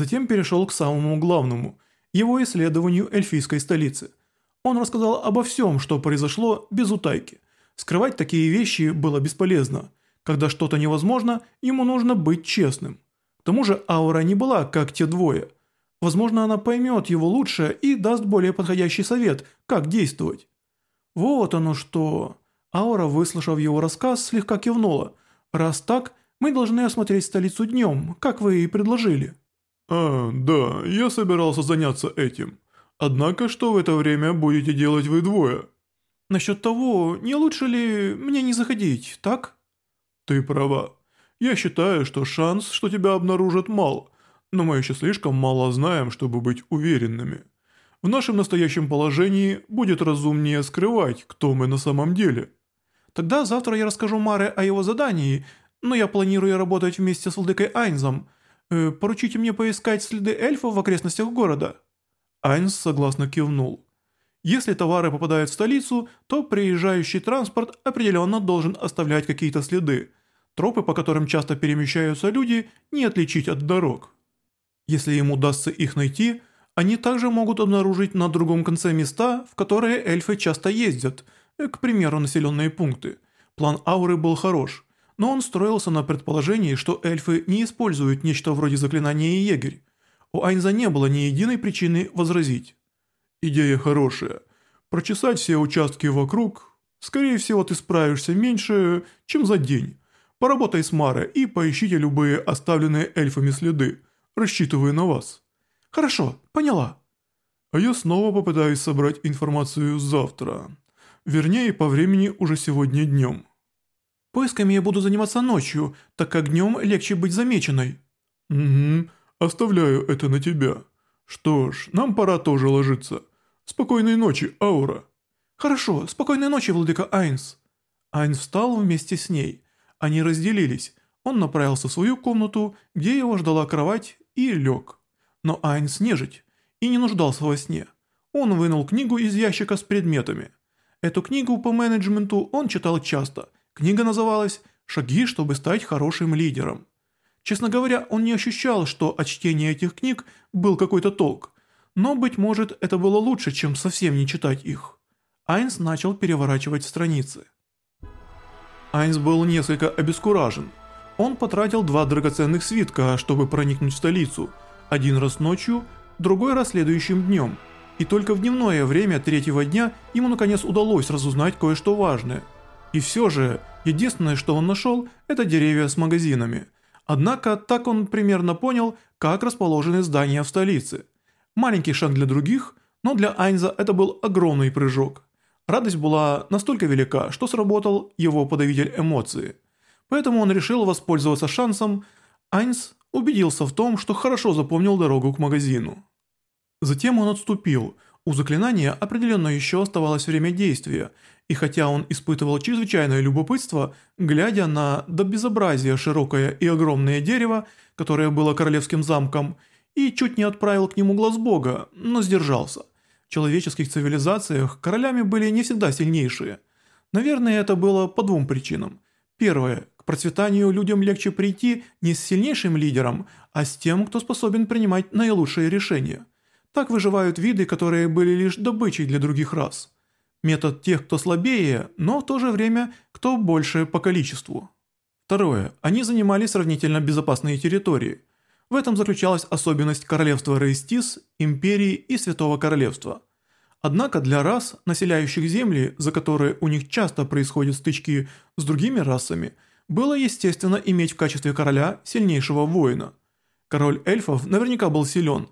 Затем перешел к самому главному – его исследованию эльфийской столицы. Он рассказал обо всем, что произошло без утайки. Скрывать такие вещи было бесполезно. Когда что-то невозможно, ему нужно быть честным. К тому же аура не была как те двое. Возможно, она поймет его лучше и даст более подходящий совет, как действовать. Вот оно что. Аура, выслушав его рассказ, слегка кивнула. Раз так, мы должны осмотреть столицу днем, как вы и предложили. «А, да, я собирался заняться этим. Однако, что в это время будете делать вы двое?» «Насчет того, не лучше ли мне не заходить, так?» «Ты права. Я считаю, что шанс, что тебя обнаружат, мал, но мы еще слишком мало знаем, чтобы быть уверенными. В нашем настоящем положении будет разумнее скрывать, кто мы на самом деле». «Тогда завтра я расскажу Маре о его задании, но я планирую работать вместе с владыкой Айнзом». Э, поручите мне поискать следы эльфов в окрестностях города». Айнс согласно кивнул. Если товары попадают в столицу, то приезжающий транспорт определенно должен оставлять какие-то следы. Тропы, по которым часто перемещаются люди, не отличить от дорог. Если им удастся их найти, они также могут обнаружить на другом конце места, в которые эльфы часто ездят, э, к примеру, населенные пункты. План Ауры был хорош – но он строился на предположении, что эльфы не используют нечто вроде заклинания егерь. У Айнза не было ни единой причины возразить. Идея хорошая. Прочесать все участки вокруг, скорее всего ты справишься меньше, чем за день. Поработай с Маре и поищите любые оставленные эльфами следы, рассчитывая на вас. Хорошо, поняла. А я снова попытаюсь собрать информацию завтра. Вернее, по времени уже сегодня днем. Поисками я буду заниматься ночью, так как днем легче быть замеченной». «Угу, оставляю это на тебя. Что ж, нам пора тоже ложиться. Спокойной ночи, Аура». «Хорошо, спокойной ночи, владыка Айнс». Айнс встал вместе с ней. Они разделились. Он направился в свою комнату, где его ждала кровать, и лег. Но Айнс нежить и не нуждался во сне. Он вынул книгу из ящика с предметами. Эту книгу по менеджменту он читал часто – Книга называлась «Шаги, чтобы стать хорошим лидером». Честно говоря, он не ощущал, что от чтения этих книг был какой-то толк, но, быть может, это было лучше, чем совсем не читать их. Айнс начал переворачивать страницы. Айнс был несколько обескуражен. Он потратил два драгоценных свитка, чтобы проникнуть в столицу, один раз ночью, другой раз следующим днем, и только в дневное время третьего дня ему наконец удалось разузнать кое-что важное – и все же, единственное, что он нашел, это деревья с магазинами. Однако так он примерно понял, как расположены здания в столице. Маленький шаг для других, но для Айнза это был огромный прыжок. Радость была настолько велика, что сработал его подавитель эмоций. Поэтому он решил воспользоваться шансом. Айнз убедился в том, что хорошо запомнил дорогу к магазину. Затем он отступил. У заклинания определенно еще оставалось время действия, и хотя он испытывал чрезвычайное любопытство, глядя на до безобразия широкое и огромное дерево, которое было королевским замком, и чуть не отправил к нему глаз бога, но сдержался. В человеческих цивилизациях королями были не всегда сильнейшие. Наверное, это было по двум причинам. Первое. К процветанию людям легче прийти не с сильнейшим лидером, а с тем, кто способен принимать наилучшие решения. Так выживают виды, которые были лишь добычей для других рас. Метод тех, кто слабее, но в то же время, кто больше по количеству. Второе. Они занимали сравнительно безопасные территории. В этом заключалась особенность королевства Рейстис, Империи и Святого Королевства. Однако для рас, населяющих земли, за которые у них часто происходят стычки с другими расами, было естественно иметь в качестве короля сильнейшего воина. Король эльфов наверняка был силен,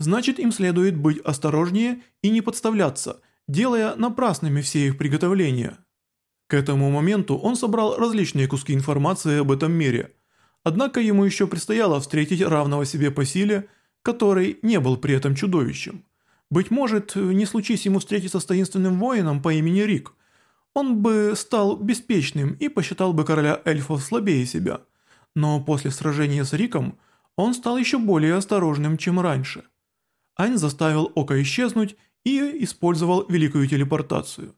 значит им следует быть осторожнее и не подставляться – делая напрасными все их приготовления. К этому моменту он собрал различные куски информации об этом мире, однако ему еще предстояло встретить равного себе по силе, который не был при этом чудовищем. Быть может, не случись ему встретиться с таинственным воином по имени Рик, он бы стал беспечным и посчитал бы короля эльфов слабее себя. Но после сражения с Риком он стал еще более осторожным, чем раньше. Ань заставил Ока исчезнуть и использовал великую телепортацию.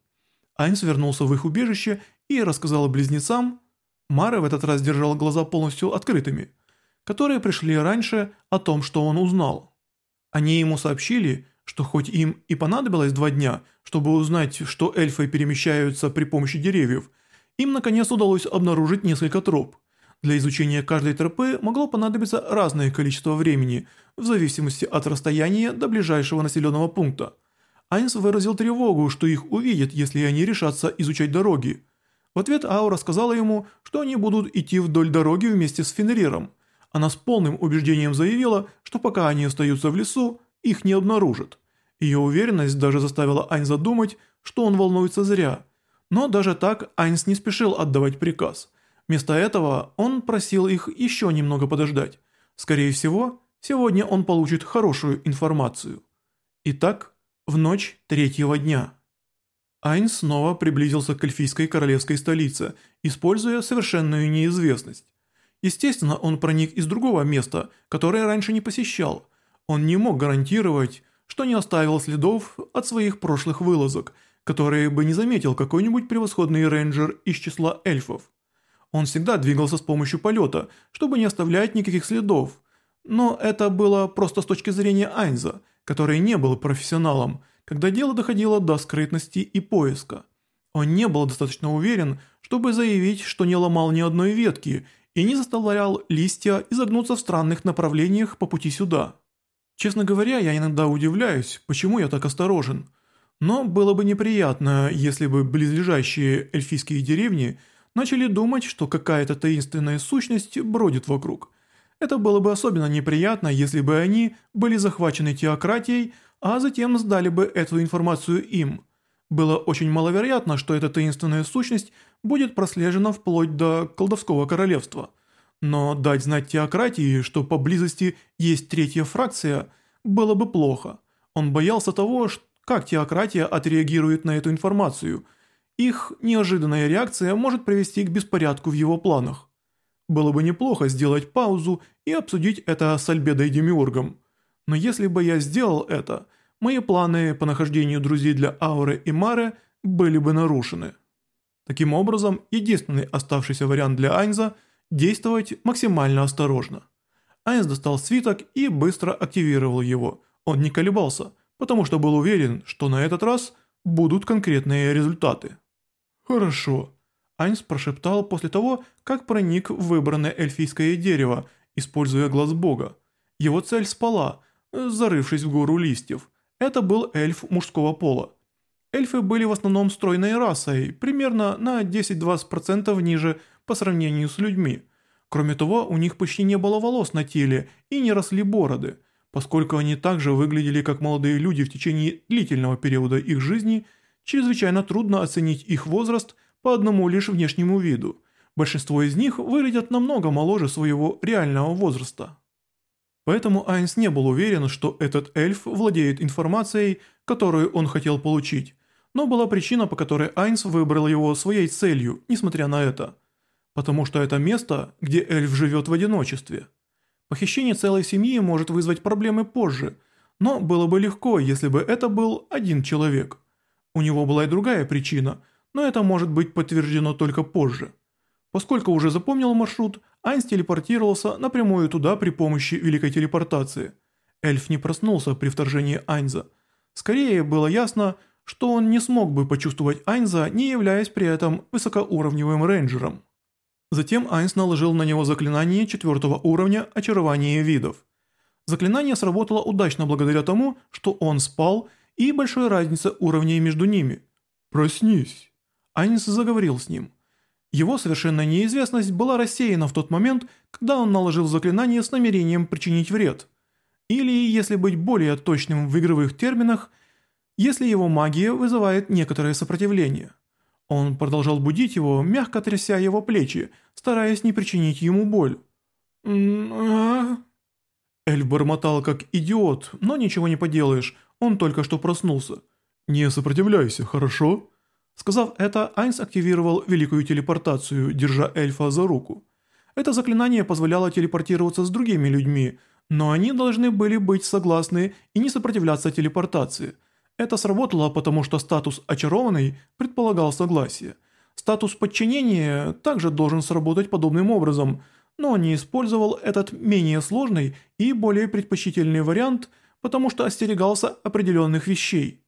Айнс вернулся в их убежище и рассказал близнецам. Мара в этот раз держала глаза полностью открытыми. которые пришли раньше о том, что он узнал. Они ему сообщили, что хоть им и понадобилось два дня, чтобы узнать, что эльфы перемещаются при помощи деревьев, им наконец удалось обнаружить несколько троп. Для изучения каждой тропы могло понадобиться разное количество времени, в зависимости от расстояния до ближайшего населенного пункта. Айнс выразил тревогу, что их увидят, если они решатся изучать дороги. В ответ Аура сказала ему, что они будут идти вдоль дороги вместе с Фенриром. Она с полным убеждением заявила, что пока они остаются в лесу, их не обнаружат. Ее уверенность даже заставила Айнза думать, что он волнуется зря. Но даже так Айнс не спешил отдавать приказ. Вместо этого он просил их еще немного подождать. Скорее всего, сегодня он получит хорошую информацию. Итак, в ночь третьего дня. Айнс снова приблизился к эльфийской королевской столице, используя совершенную неизвестность. Естественно, он проник из другого места, которое раньше не посещал. Он не мог гарантировать, что не оставил следов от своих прошлых вылазок, которые бы не заметил какой-нибудь превосходный рейнджер из числа эльфов. Он всегда двигался с помощью полета, чтобы не оставлять никаких следов. Но это было просто с точки зрения Айнза, который не был профессионалом, когда дело доходило до скрытности и поиска. Он не был достаточно уверен, чтобы заявить, что не ломал ни одной ветки и не заставлял листья изогнуться в странных направлениях по пути сюда. Честно говоря, я иногда удивляюсь, почему я так осторожен. Но было бы неприятно, если бы близлежащие эльфийские деревни начали думать, что какая-то таинственная сущность бродит вокруг. Это было бы особенно неприятно, если бы они были захвачены теократией, а затем сдали бы эту информацию им. Было очень маловероятно, что эта таинственная сущность будет прослежена вплоть до колдовского королевства. Но дать знать теократии, что поблизости есть третья фракция, было бы плохо. Он боялся того, как теократия отреагирует на эту информацию. Их неожиданная реакция может привести к беспорядку в его планах. Было бы неплохо сделать паузу и обсудить это с Альбедой Демиургом. Но если бы я сделал это, мои планы по нахождению друзей для Ауры и Мары были бы нарушены. Таким образом, единственный оставшийся вариант для Айнза – действовать максимально осторожно. Айнз достал свиток и быстро активировал его. Он не колебался, потому что был уверен, что на этот раз будут конкретные результаты. «Хорошо», – Айнз прошептал после того, как проник в выбранное эльфийское дерево, используя глаз бога. Его цель спала – зарывшись в гору листьев. Это был эльф мужского пола. Эльфы были в основном стройной расой, примерно на 10-20% ниже по сравнению с людьми. Кроме того, у них почти не было волос на теле и не росли бороды. Поскольку они также выглядели как молодые люди в течение длительного периода их жизни, чрезвычайно трудно оценить их возраст по одному лишь внешнему виду. Большинство из них выглядят намного моложе своего реального возраста. Поэтому Айнс не был уверен, что этот эльф владеет информацией, которую он хотел получить, но была причина, по которой Айнс выбрал его своей целью, несмотря на это. Потому что это место, где эльф живет в одиночестве. Похищение целой семьи может вызвать проблемы позже, но было бы легко, если бы это был один человек. У него была и другая причина, но это может быть подтверждено только позже. Поскольку уже запомнил маршрут, Айнс телепортировался напрямую туда при помощи великой телепортации. Эльф не проснулся при вторжении Айнза. Скорее было ясно, что он не смог бы почувствовать Айнза, не являясь при этом высокоуровневым рейнджером. Затем Айнс наложил на него заклинание четвертого уровня очарования видов. Заклинание сработало удачно благодаря тому, что он спал и большой разница уровней между ними. «Проснись!» Айнс заговорил с ним. Его совершенная неизвестность была рассеяна в тот момент, когда он наложил заклинание с намерением причинить вред. Или, если быть более точным в игровых терминах, если его магия вызывает некоторое сопротивление. Он продолжал будить его, мягко тряся его плечи, стараясь не причинить ему боль. Эльф бормотал как идиот, но ничего не поделаешь, он только что проснулся. «Не сопротивляйся, хорошо?» Сказав это, Айнс активировал великую телепортацию, держа эльфа за руку. Это заклинание позволяло телепортироваться с другими людьми, но они должны были быть согласны и не сопротивляться телепортации. Это сработало, потому что статус «очарованный» предполагал согласие. Статус подчинения также должен сработать подобным образом, но не использовал этот менее сложный и более предпочтительный вариант, потому что остерегался определенных вещей.